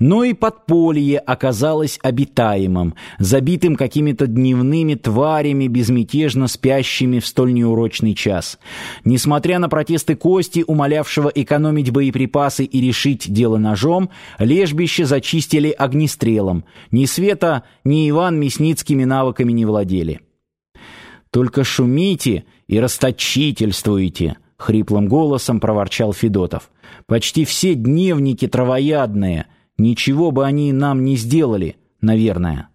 Но и подполье оказалось обитаемым, забитым какими-то дневными тварями, безмятежно спящими в столь неурочный час. Несмотря на протесты Кости, умолявшего экономить боеприпасы и решить дело ножом, лежбище зачистили огнестрелом. Ни Света, ни Иван мясницкими навыками не владели. «Только шумите и расточительствуете», — хриплым голосом проворчал Федотов. «Почти все дневники травоядные». Ничего бы они нам не сделали, наверное.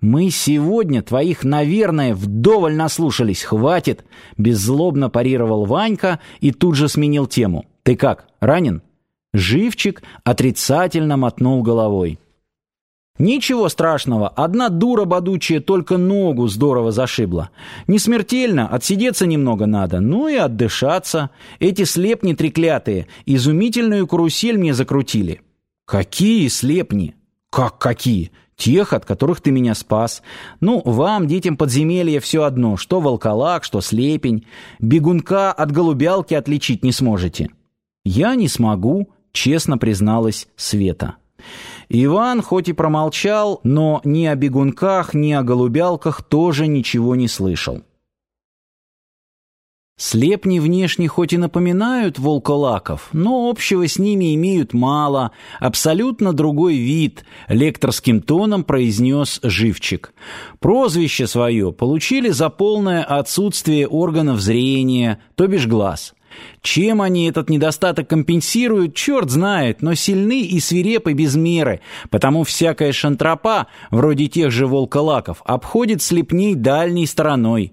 Мы сегодня твоих, наверное, вдоволь наслушались, хватит, беззлобно парировал Ванька и тут же сменил тему. Ты как, ранен? Живчик отрицательно мотнул головой. Ничего страшного, одна дура бодучая только ногу здорово зашибла. Не смертельно, отсидеться немного надо, ну и отдышаться. Эти слепни треклятые изумительную карусель мне закрутили. «Какие слепни?» «Как какие?» «Тех, от которых ты меня спас. Ну, вам, детям подземелья, все одно, что волколак, что слепень. Бегунка от голубялки отличить не сможете». «Я не смогу», — честно призналась Света. Иван хоть и промолчал, но ни о бегунках, ни о голубялках тоже ничего не слышал. Слепни внешне хоть и напоминают волколаков, но общего с ними имеют мало, абсолютно другой вид, лекторским тоном произнес Живчик. Прозвище свое получили за полное отсутствие органов зрения, то бишь глаз. Чем они этот недостаток компенсируют, черт знает, но сильны и свирепы без меры, потому всякая шантропа, вроде тех же волколаков, обходит слепней дальней стороной.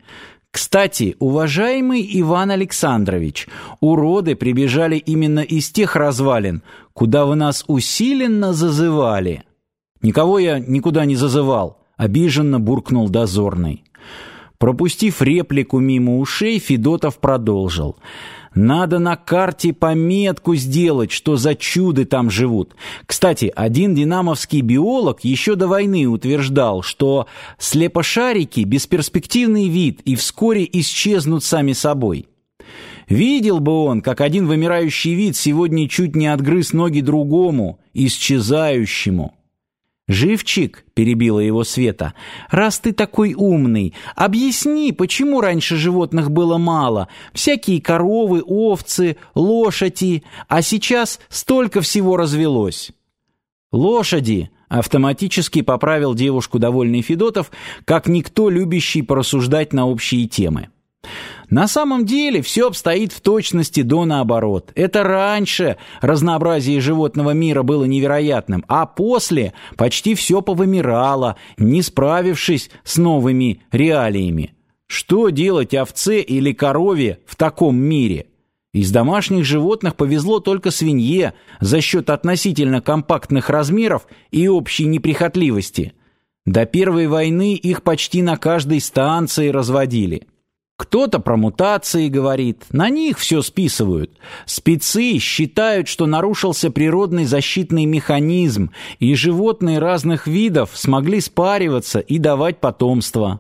Кстати, уважаемый Иван Александрович, уроды прибежали именно из тех развалин, куда вы нас усиленно зазывали. Никого я никуда не зазывал, обиженно буркнул дозорный. Пропустив реплику мимо ушей, Федотов продолжил. Надо на карте пометку сделать, что за чуды там живут. Кстати, один динамовский биолог еще до войны утверждал, что слепошарики – бесперспективный вид и вскоре исчезнут сами собой. Видел бы он, как один вымирающий вид сегодня чуть не отгрыз ноги другому, исчезающему. «Живчик», — перебила его Света, — «раз ты такой умный, объясни, почему раньше животных было мало, всякие коровы, овцы, лошади, а сейчас столько всего развелось». «Лошади», — автоматически поправил девушку довольный Федотов, как никто любящий порассуждать на общие темы. На самом деле все обстоит в точности до наоборот. Это раньше разнообразие животного мира было невероятным, а после почти все повымирало, не справившись с новыми реалиями. Что делать овце или корове в таком мире? Из домашних животных повезло только свинье за счет относительно компактных размеров и общей неприхотливости. До Первой войны их почти на каждой станции разводили. Кто-то про мутации говорит, на них все списывают. Спецы считают, что нарушился природный защитный механизм, и животные разных видов смогли спариваться и давать потомство.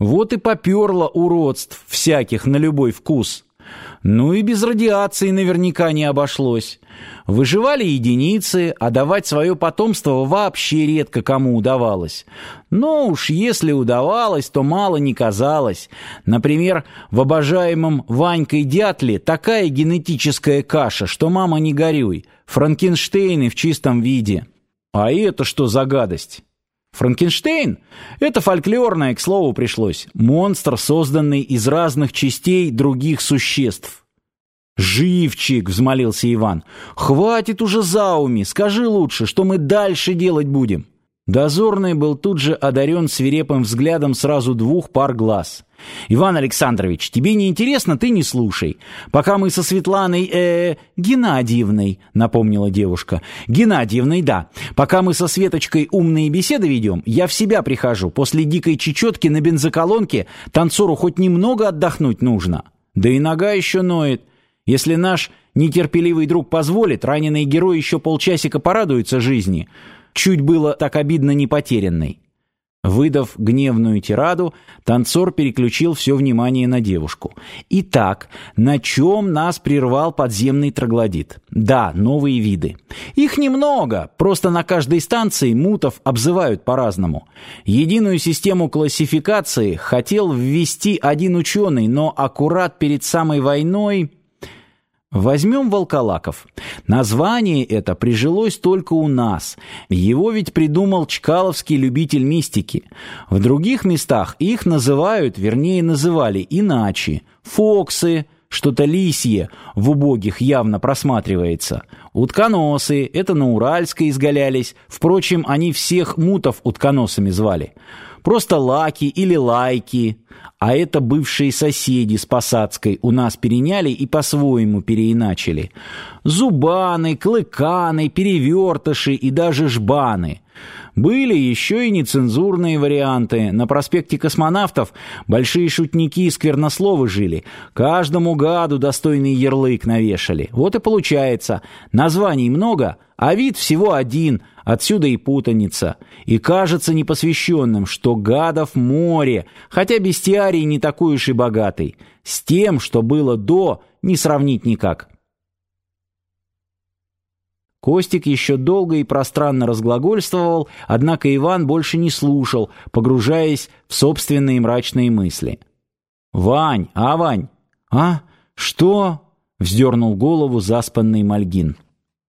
Вот и поперло уродств всяких на любой вкус. Ну и без радиации наверняка не обошлось. Выживали единицы, а давать свое потомство вообще редко кому удавалось. Но уж если удавалось, то мало не казалось. Например, в обожаемом Ванькой Дятле такая генетическая каша, что мама не горюй. Франкенштейны в чистом виде. А это что за гадость? Франкенштейн — это фольклорное, к слову, пришлось. Монстр, созданный из разных частей других существ. «Живчик!» — взмолился Иван. «Хватит уже зауми! Скажи лучше, что мы дальше делать будем?» Дозорный был тут же одарен свирепым взглядом сразу двух пар глаз. «Иван Александрович, тебе не интересно, ты не слушай. Пока мы со Светланой, э, -э Геннадьевной, напомнила девушка. Геннадьевной, да. Пока мы со Светочкой умные беседы ведем, я в себя прихожу. После дикой чечетки на бензоколонке танцору хоть немного отдохнуть нужно. Да и нога еще ноет. Если наш нетерпеливый друг позволит, раненый герой еще полчасика порадуется жизни» чуть было так обидно не потерянной. Выдав гневную тираду, танцор переключил все внимание на девушку. Итак, на чем нас прервал подземный троглодит? Да, новые виды. Их немного, просто на каждой станции мутов обзывают по-разному. Единую систему классификации хотел ввести один ученый, но аккурат перед самой войной... Возьмем волколаков. Название это прижилось только у нас. Его ведь придумал чкаловский любитель мистики. В других местах их называют, вернее называли иначе. Фоксы, что-то лисье в убогих явно просматривается. Утконосы, это на Уральской изгалялись. Впрочем, они всех мутов утконосами звали. Просто лаки или лайки. А это бывшие соседи с Посадской у нас переняли и по-своему переиначили. Зубаны, клыканы, перевертыши и даже жбаны. Были еще и нецензурные варианты. На проспекте космонавтов большие шутники и сквернословы жили. Каждому гаду достойный ярлык навешали. Вот и получается. Названий много, а вид всего один. Отсюда и путаница. И кажется непосвященным, что гадов море, хотя бестиарий не такой уж и богатый. С тем, что было до, не сравнить никак. Костик еще долго и пространно разглагольствовал, однако Иван больше не слушал, погружаясь в собственные мрачные мысли. «Вань, а, Вань?» «А? Что?» — вздернул голову заспанный Мальгин.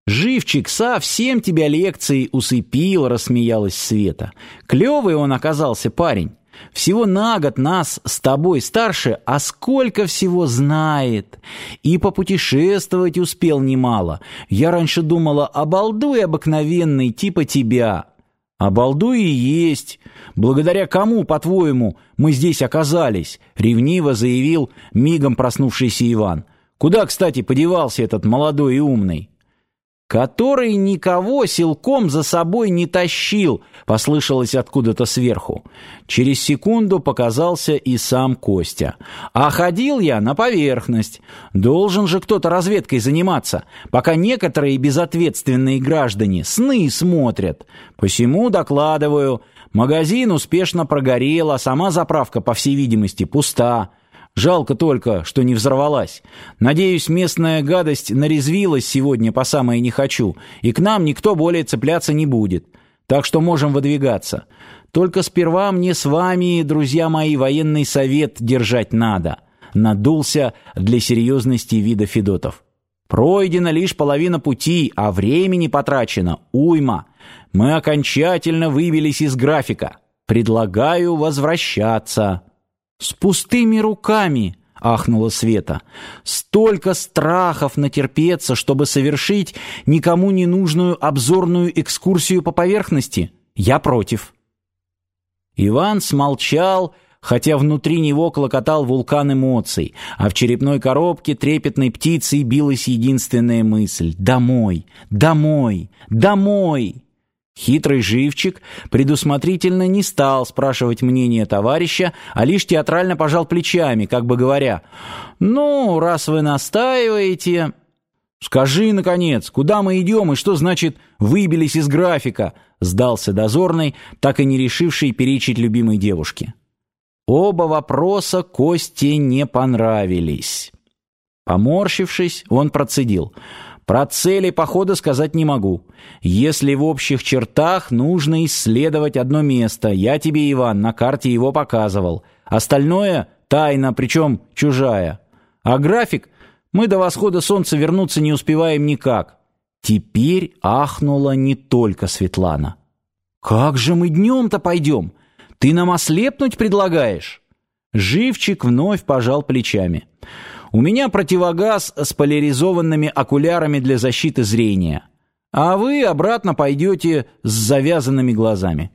«Живчик совсем тебя лекцией усыпил», — рассмеялась Света. «Клевый он оказался парень. Всего на год нас с тобой старше, а сколько всего знает. И попутешествовать успел немало. Я раньше думала, обалдуй обыкновенный, типа тебя. Обалдуй и есть. Благодаря кому, по-твоему, мы здесь оказались? Ревниво заявил мигом проснувшийся Иван. Куда, кстати, подевался этот молодой и умный? Который никого силком за собой не тащил, послышалось откуда-то сверху. Через секунду показался и сам Костя. А ходил я на поверхность. Должен же кто-то разведкой заниматься, пока некоторые безответственные граждане сны смотрят. Посему докладываю, магазин успешно прогорел, а сама заправка, по всей видимости, пуста. Жалко только, что не взорвалась. Надеюсь, местная гадость нарезвилась сегодня по самое не хочу, и к нам никто более цепляться не будет. Так что можем выдвигаться. Только сперва мне с вами, друзья мои, военный совет держать надо. Надулся для серьезности вида Федотов. Пройдена лишь половина пути, а времени потрачено уйма. Мы окончательно выбились из графика. Предлагаю возвращаться. «С пустыми руками!» — ахнула Света. «Столько страхов натерпеться, чтобы совершить никому не нужную обзорную экскурсию по поверхности. Я против». Иван смолчал, хотя внутри него клокотал вулкан эмоций, а в черепной коробке трепетной птицей билась единственная мысль — «Домой! Домой! Домой!» Хитрый живчик предусмотрительно не стал спрашивать мнение товарища, а лишь театрально пожал плечами, как бы говоря, «Ну, раз вы настаиваете...» «Скажи, наконец, куда мы идем и что значит «выбились из графика»?» сдался дозорный, так и не решивший перечить любимой девушке. Оба вопроса Косте не понравились. Поморщившись, он процедил — про цели похода сказать не могу. Если в общих чертах нужно исследовать одно место, я тебе, Иван, на карте его показывал. Остальное — тайна, причем чужая. А график мы до восхода солнца вернуться не успеваем никак. Теперь ахнула не только Светлана. «Как же мы днем-то пойдем? Ты нам ослепнуть предлагаешь?» Живчик вновь пожал плечами. У меня противогаз с поляризованными окулярами для защиты зрения. А вы обратно пойдете с завязанными глазами.